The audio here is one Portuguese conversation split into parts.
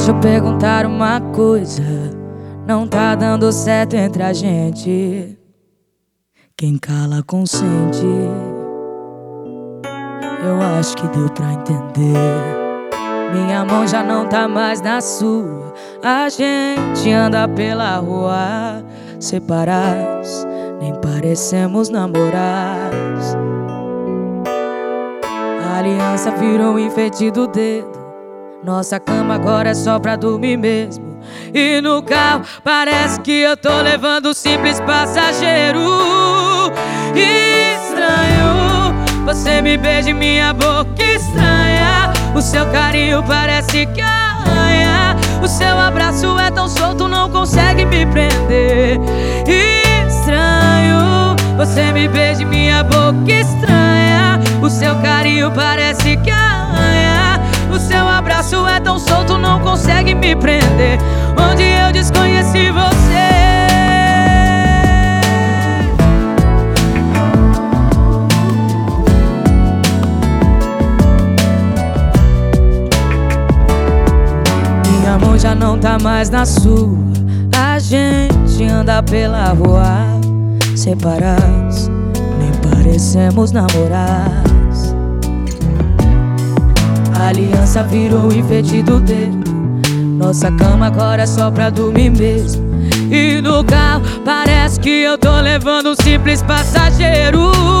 Deixa eu perguntar uma coisa. Não tá dando certo entre a gente. Quem cala consente. Eu acho que deu pra entender. Minha mão já não tá mais na sua. A gente anda pela rua separados, nem parecemos namorados. A aliança virou um enfeite do dedo. Nossa cama agora é só pra dormir mesmo. E no carro parece que eu tô levando um simples passageiro. Estranho, você me beija em minha boca estranha. O seu carinho parece arranha. O seu abraço é tão solto, não consegue me prender. Estranho, você me beija em minha boca estranha. O seu carinho parece arranha. O seu abraço é tão solto, não consegue me prender. Onde eu desconheci você. Minha mão já não tá mais na sua. A gente anda pela rua separados, nem parecemos namorados. Aliança virou enfeite do dedo. Nossa cama agora é só pra dormir mesmo. E no carro parece que eu tô levando um simples passageiro.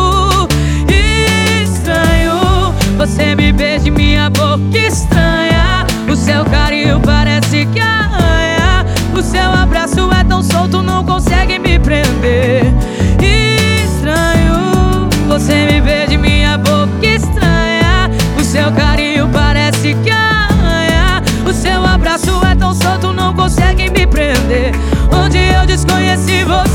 если вот